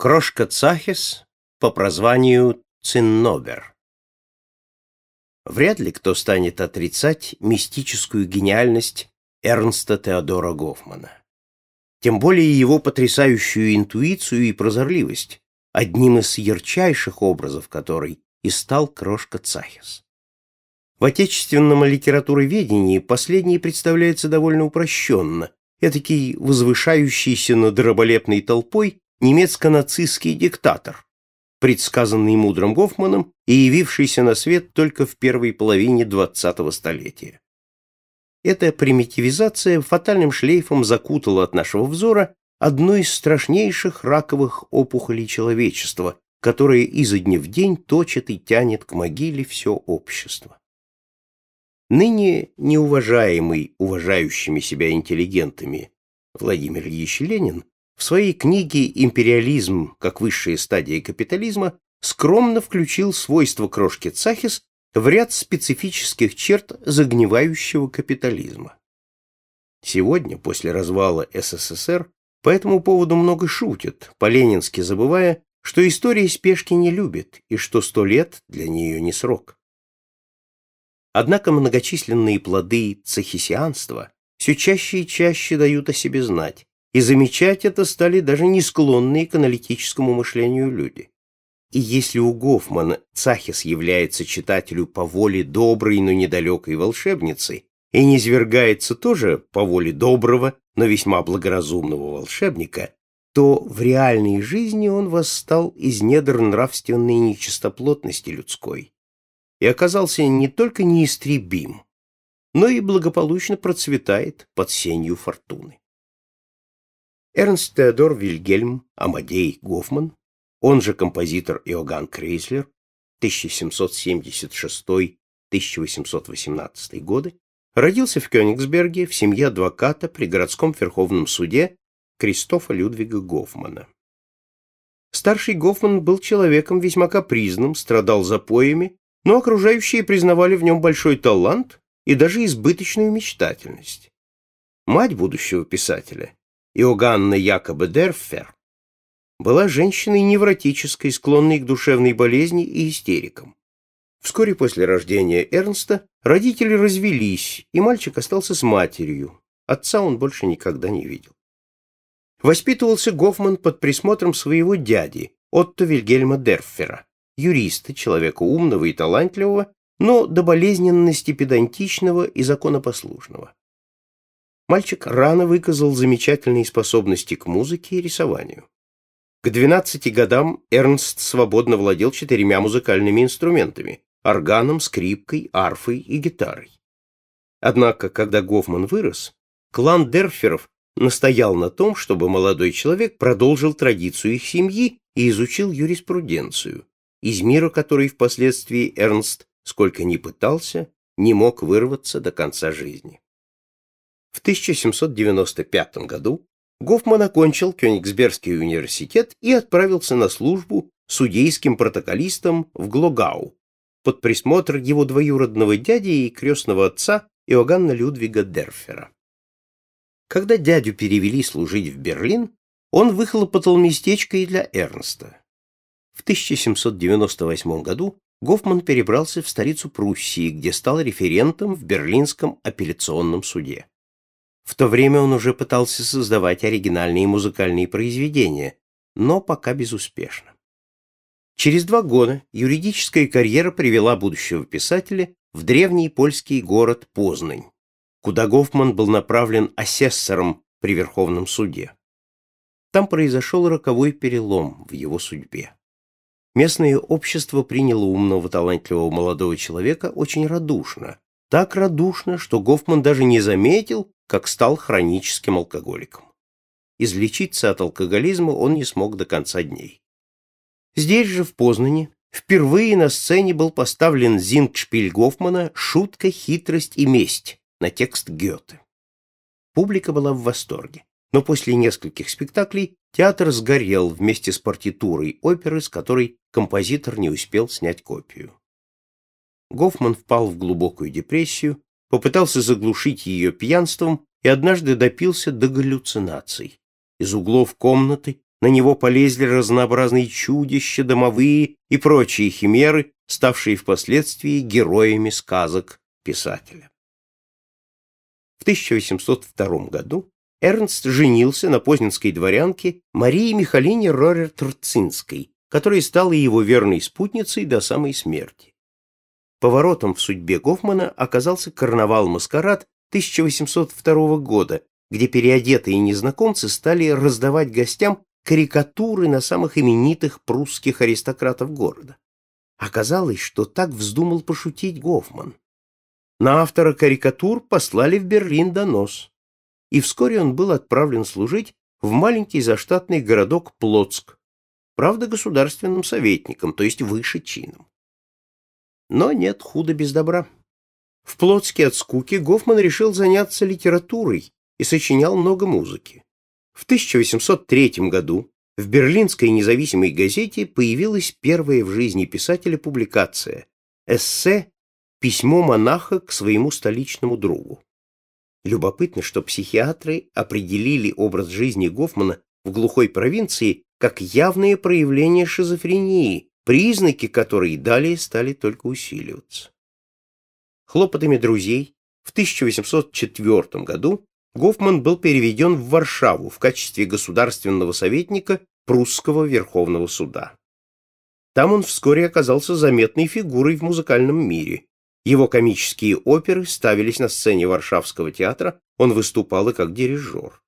Крошка Цахис по прозванию Циннобер. Вряд ли кто станет отрицать мистическую гениальность Эрнста Теодора Гофмана. Тем более его потрясающую интуицию и прозорливость, одним из ярчайших образов которой и стал Крошка Цахис. В отечественном литературоведении последний представляется довольно упрощенно, этакий возвышающийся над раболепной толпой немецко-нацистский диктатор, предсказанный мудрым Гофманом и явившийся на свет только в первой половине 20-го столетия. Эта примитивизация фатальным шлейфом закутала от нашего взора одну из страшнейших раковых опухолей человечества, которая изо дня в день точит и тянет к могиле все общество. Ныне неуважаемый уважающими себя интеллигентами Владимир Ильич Ленин в своей книге «Империализм как высшая стадия капитализма» скромно включил свойства крошки Цахис в ряд специфических черт загнивающего капитализма. Сегодня, после развала СССР, по этому поводу много шутят, по-ленински забывая, что история спешки не любит и что сто лет для нее не срок. Однако многочисленные плоды цехисианства все чаще и чаще дают о себе знать, и замечать это стали даже не склонные к аналитическому мышлению люди. И если у Гофмана Цахис является читателю по воле доброй, но недалекой волшебницы, и низвергается тоже по воле доброго, но весьма благоразумного волшебника, то в реальной жизни он восстал из недр нравственной нечистоплотности людской и оказался не только неистребим, но и благополучно процветает под сенью фортуны. Эрнст Теодор Вильгельм Амадей Гофман, он же композитор Иоганн Крейслер, 1776-1818 годы, родился в Кёнигсберге в семье адвоката при городском верховном суде Кристофа Людвига Гофмана. Старший Гофман был человеком весьма капризным, страдал запоями, но окружающие признавали в нем большой талант и даже избыточную мечтательность. Мать будущего писателя, Иоганна Якоба Дерфер, была женщиной невротической, склонной к душевной болезни и истерикам. Вскоре после рождения Эрнста родители развелись, и мальчик остался с матерью. Отца он больше никогда не видел. Воспитывался Гофман под присмотром своего дяди, Отто Вильгельма Дерфера, юриста, человека умного и талантливого, но до болезненности педантичного и законопослушного. Мальчик рано выказал замечательные способности к музыке и рисованию. К 12 годам Эрнст свободно владел четырьмя музыкальными инструментами – органом, скрипкой, арфой и гитарой. Однако, когда Гофман вырос, клан Дерферов настоял на том, чтобы молодой человек продолжил традицию их семьи и изучил юриспруденцию, из мира которой впоследствии Эрнст, сколько ни пытался, не мог вырваться до конца жизни. В 1795 году Гофман окончил Кёнигсбергский университет и отправился на службу судейским протоколистом в Глогау под присмотр его двоюродного дяди и крестного отца Иоганна Людвига Дерфера. Когда дядю перевели служить в Берлин, он выхлопотал местечко и для Эрнста. В 1798 году Гофман перебрался в столицу Пруссии, где стал референтом в Берлинском апелляционном суде. В то время он уже пытался создавать оригинальные музыкальные произведения, но пока безуспешно. Через два года юридическая карьера привела будущего писателя в древний польский город Познань, куда Гофман был направлен асессором при Верховном суде. Там произошел роковой перелом в его судьбе. Местное общество приняло умного, талантливого молодого человека очень радушно. Так радушно, что Гофман даже не заметил, как стал хроническим алкоголиком. Излечиться от алкоголизма он не смог до конца дней. Здесь же, в Познане, впервые на сцене был поставлен зингшпиль Гофмана «Шутка, хитрость и месть» на текст Гёте. Публика была в восторге, но после нескольких спектаклей театр сгорел вместе с партитурой оперы, с которой композитор не успел снять копию. Гофман впал в глубокую депрессию, попытался заглушить ее пьянством и однажды допился до галлюцинаций. Из углов комнаты на него полезли разнообразные чудища, домовые и прочие химеры, ставшие впоследствии героями сказок писателя. В 1802 году Эрнст женился на познанской дворянке Марии Михалине Рорер-Турцинской, которая стала его верной спутницей до самой смерти. Поворотом в судьбе Гофмана оказался карнавал-маскарад 1802 года, где переодетые незнакомцы стали раздавать гостям карикатуры на самых именитых прусских аристократов города. Оказалось, что так вздумал пошутить Гофман. На автора карикатур послали в Берлин донос, и вскоре он был отправлен служить в маленький заштатный городок Плотск, правда, государственным советником, то есть выше чином. Но нет худа без добра. В Плотске от скуки Гофман решил заняться литературой и сочинял много музыки. В 1803 году в Берлинской независимой газете появилась первая в жизни писателя публикация «Эссе. Письмо монаха к своему столичному другу». Любопытно, что психиатры определили образ жизни Гофмана в глухой провинции как явное проявление шизофрении, признаки которой далее стали только усиливаться. Хлопотами друзей в 1804 году Гофман был переведен в Варшаву в качестве государственного советника прусского Верховного суда. Там он вскоре оказался заметной фигурой в музыкальном мире. Его комические оперы ставились на сцене Варшавского театра, он выступал и как дирижер.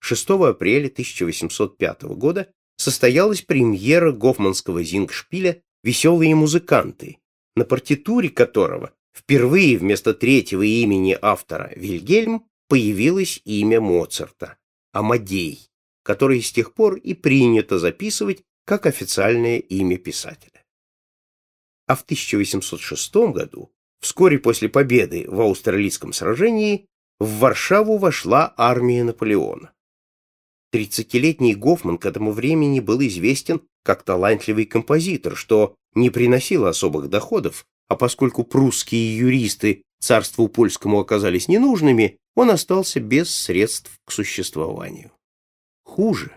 6 апреля 1805 года состоялась премьера гофманского зингшпиля «Веселые музыканты», на партитуре которого впервые вместо третьего имени автора Вильгельм появилось имя Моцарта – Амадей, которое с тех пор и принято записывать как официальное имя писателя. А в 1806 году, вскоре после победы в Аустерлицком сражении, в Варшаву вошла армия Наполеона. Тридцатилетний Гофман к этому времени был известен как талантливый композитор, что не приносило особых доходов, а поскольку прусские юристы царству польскому оказались ненужными, он остался без средств к существованию. Хуже.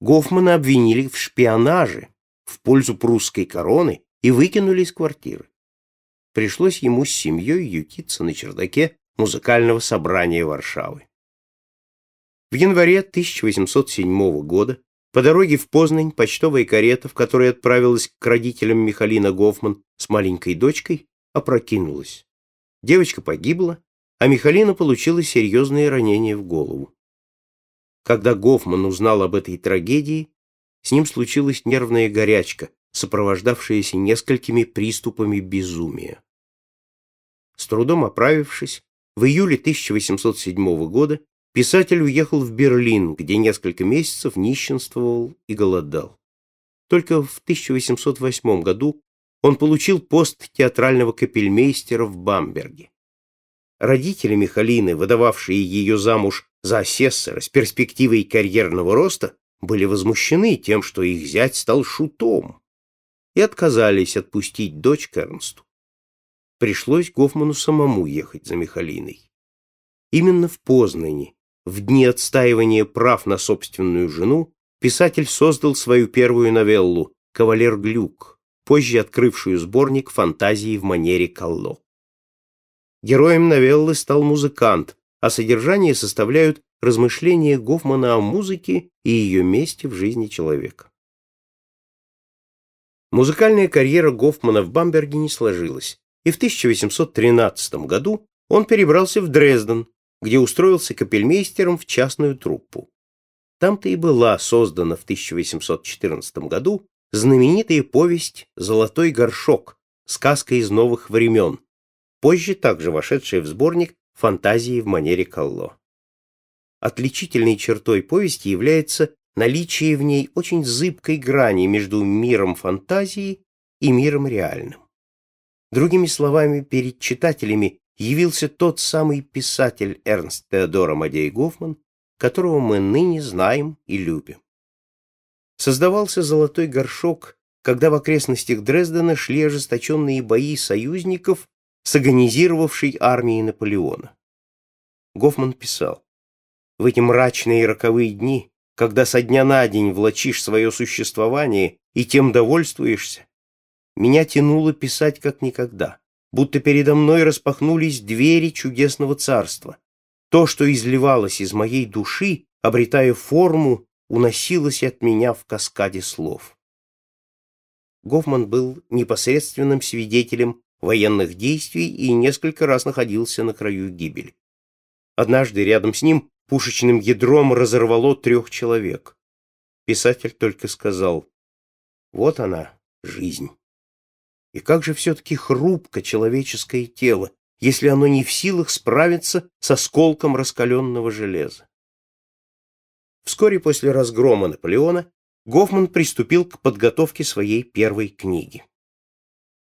Гофмана обвинили в шпионаже в пользу прусской короны и выкинули из квартиры. Пришлось ему с семьей ютиться на чердаке музыкального собрания Варшавы. В январе 1807 года по дороге в Познань почтовая карета, в которой отправилась к родителям Михалина Гофман с маленькой дочкой, опрокинулась. Девочка погибла, а Михалина получила серьезные ранения в голову. Когда Гофман узнал об этой трагедии, с ним случилась нервная горячка, сопровождавшаяся несколькими приступами безумия. С трудом оправившись, в июле 1807 года писатель уехал в Берлин, где несколько месяцев нищенствовал и голодал. Только в 1808 году он получил пост театрального капельмейстера в Бамберге. Родители Михалины, выдававшие ее замуж за асессора с перспективой карьерного роста, были возмущены тем, что их зять стал шутом, и отказались отпустить дочь к Эрнсту. Пришлось Гофману самому ехать за Михалиной. Именно в Познани, в дни отстаивания прав на собственную жену, писатель создал свою первую новеллу «Кавалер Глюк», позже открывшую сборник фантазии в манере Калло. Героем новеллы стал музыкант, а содержание составляют размышления Гофмана о музыке и ее месте в жизни человека. Музыкальная карьера Гофмана в Бамберге не сложилась, и в 1813 году он перебрался в Дрезден, где устроился капельмейстером в частную труппу. Там-то и была создана в 1814 году знаменитая повесть «Золотой горшок», сказка из новых времен, позже также вошедшая в сборник «Фантазии в манере Калло». Отличительной чертой повести является наличие в ней очень зыбкой грани между миром фантазии и миром реальным. Другими словами, перед читателями явился тот самый писатель Эрнст Теодор Амадей Гофман, которого мы ныне знаем и любим. Создавался «Золотой горшок», когда в окрестностях Дрездена шли ожесточенные бои союзников с агонизировавшей армией Наполеона. Гофман писал, «В эти мрачные и роковые дни когда со дня на день влачишь свое существование и тем довольствуешься, меня тянуло писать как никогда, будто передо мной распахнулись двери чудесного царства. То, что изливалось из моей души, обретая форму, уносилось от меня в каскаде слов. Гофман был непосредственным свидетелем военных действий и несколько раз находился на краю гибели. Однажды рядом с ним пушечным ядром разорвало трех человек. Писатель только сказал, вот она, жизнь. И как же все-таки хрупко человеческое тело, если оно не в силах справиться с осколком раскаленного железа. Вскоре после разгрома Наполеона Гофман приступил к подготовке своей первой книги.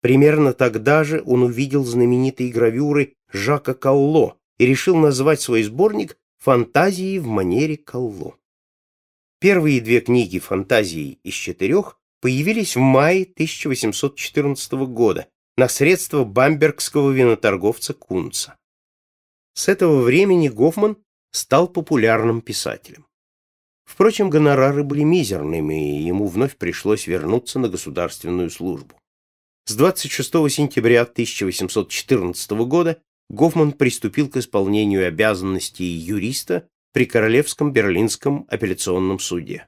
Примерно тогда же он увидел знаменитые гравюры Жака Калло и решил назвать свой сборник «Фантазии в манере Калло». Первые две книги «Фантазии» из четырех появились в мае 1814 года на средства бамбергского виноторговца Кунца. С этого времени Гофман стал популярным писателем. Впрочем, гонорары были мизерными, и ему вновь пришлось вернуться на государственную службу. С 26 сентября 1814 года Гофман приступил к исполнению обязанностей юриста при Королевском Берлинском апелляционном суде.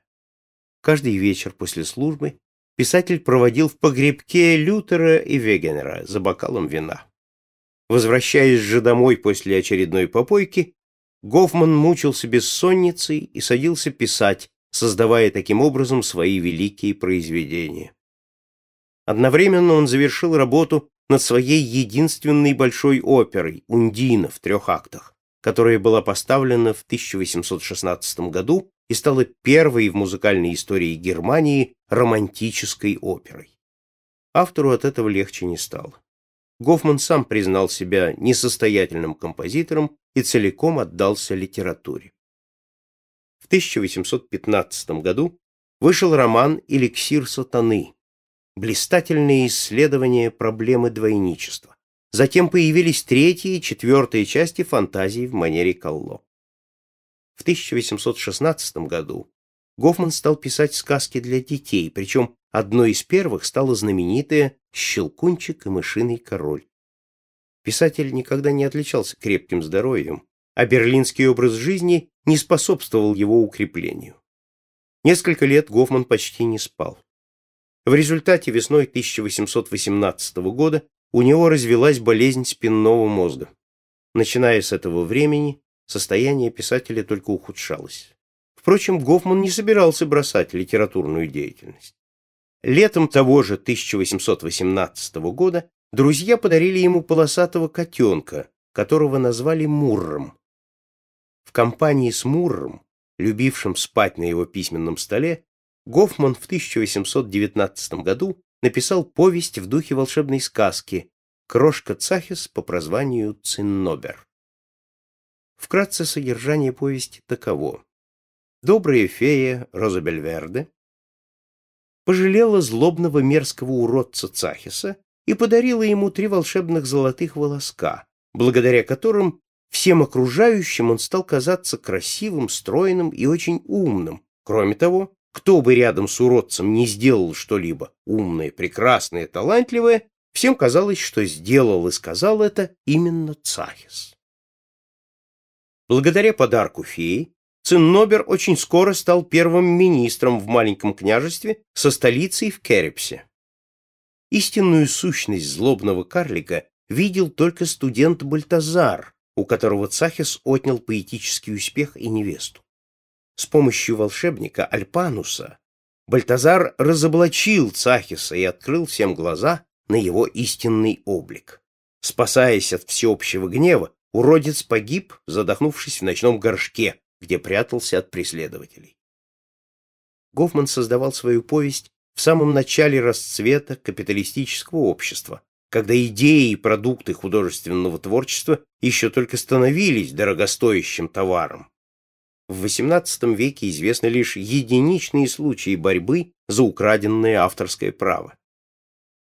Каждый вечер после службы писатель проводил в погребке Лютера и Вегенера за бокалом вина. Возвращаясь же домой после очередной попойки, Гофман мучился бессонницей и садился писать, создавая таким образом свои великие произведения. Одновременно он завершил работу над своей единственной большой оперой «Ундина» в трех актах, которая была поставлена в 1816 году и стала первой в музыкальной истории Германии романтической оперой. Автору от этого легче не стало. Гофман сам признал себя несостоятельным композитором и целиком отдался литературе. В 1815 году вышел роман «Эликсир сатаны», блистательные исследования проблемы двойничества. Затем появились третья и четвертая части фантазии в манере Калло. В 1816 году Гофман стал писать сказки для детей, причем одной из первых стала знаменитая «Щелкунчик и мышиный король». Писатель никогда не отличался крепким здоровьем, а берлинский образ жизни не способствовал его укреплению. Несколько лет Гофман почти не спал. В результате весной 1818 года у него развилась болезнь спинного мозга. Начиная с этого времени, состояние писателя только ухудшалось. Впрочем, Гофман не собирался бросать литературную деятельность. Летом того же 1818 года друзья подарили ему полосатого котенка, которого назвали Мурром. В компании с Мурром, любившим спать на его письменном столе, Гофман в 1819 году написал повесть в духе волшебной сказки «Крошка Цахис по прозванию Циннобер». Вкратце содержание повести таково. Добрая фея Розабельверде пожалела злобного мерзкого уродца Цахиса и подарила ему три волшебных золотых волоска, благодаря которым всем окружающим он стал казаться красивым, стройным и очень умным. Кроме того, кто бы рядом с уродцем не сделал что-либо умное, прекрасное, талантливое, всем казалось, что сделал и сказал это именно Цахис. Благодаря подарку феи Циннобер очень скоро стал первым министром в маленьком княжестве со столицей в Керепсе. Истинную сущность злобного карлика видел только студент Бальтазар, у которого Цахис отнял поэтический успех и невесту. С помощью волшебника Альпануса Бальтазар разоблачил Цахиса и открыл всем глаза на его истинный облик. Спасаясь от всеобщего гнева, уродец погиб, задохнувшись в ночном горшке, где прятался от преследователей. Гофман создавал свою повесть в самом начале расцвета капиталистического общества, когда идеи и продукты художественного творчества еще только становились дорогостоящим товаром. В XVIII веке известны лишь единичные случаи борьбы за украденное авторское право.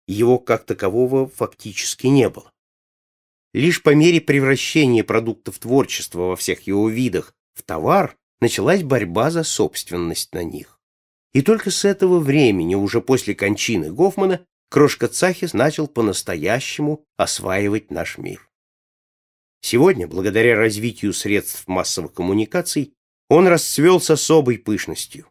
Его как такового фактически не было. Лишь по мере превращения продуктов творчества во всех его видах в товар началась борьба за собственность на них. И только с этого времени, уже после кончины Гофмана, Крошка Цахис начал по-настоящему осваивать наш мир. Сегодня, благодаря развитию средств массовых коммуникаций, он расцвел с особой пышностью.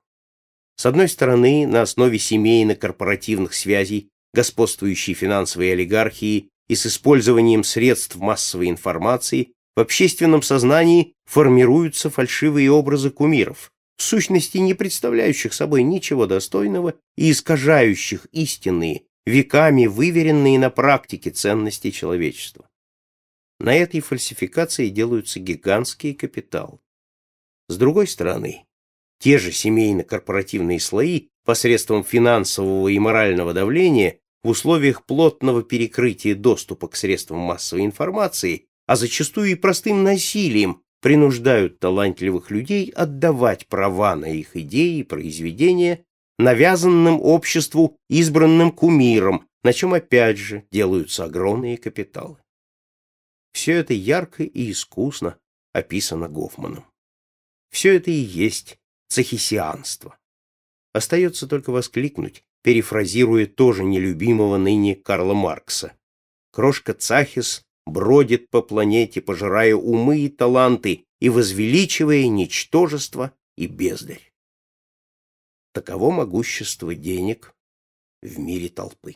С одной стороны, на основе семейно-корпоративных связей, господствующей финансовой олигархии и с использованием средств массовой информации в общественном сознании формируются фальшивые образы кумиров, в сущности не представляющих собой ничего достойного и искажающих истинные, веками выверенные на практике ценности человечества. На этой фальсификации делаются гигантские капиталы. С другой стороны, те же семейно-корпоративные слои посредством финансового и морального давления в условиях плотного перекрытия доступа к средствам массовой информации, а зачастую и простым насилием, принуждают талантливых людей отдавать права на их идеи и произведения навязанным обществу избранным кумиром, на чем опять же делаются огромные капиталы. Все это ярко и искусно описано Гофманом. Все это и есть цехисианство. Остается только воскликнуть, перефразируя тоже нелюбимого ныне Карла Маркса. Крошка Цахис бродит по планете, пожирая умы и таланты и возвеличивая ничтожество и бездарь. Таково могущество денег в мире толпы.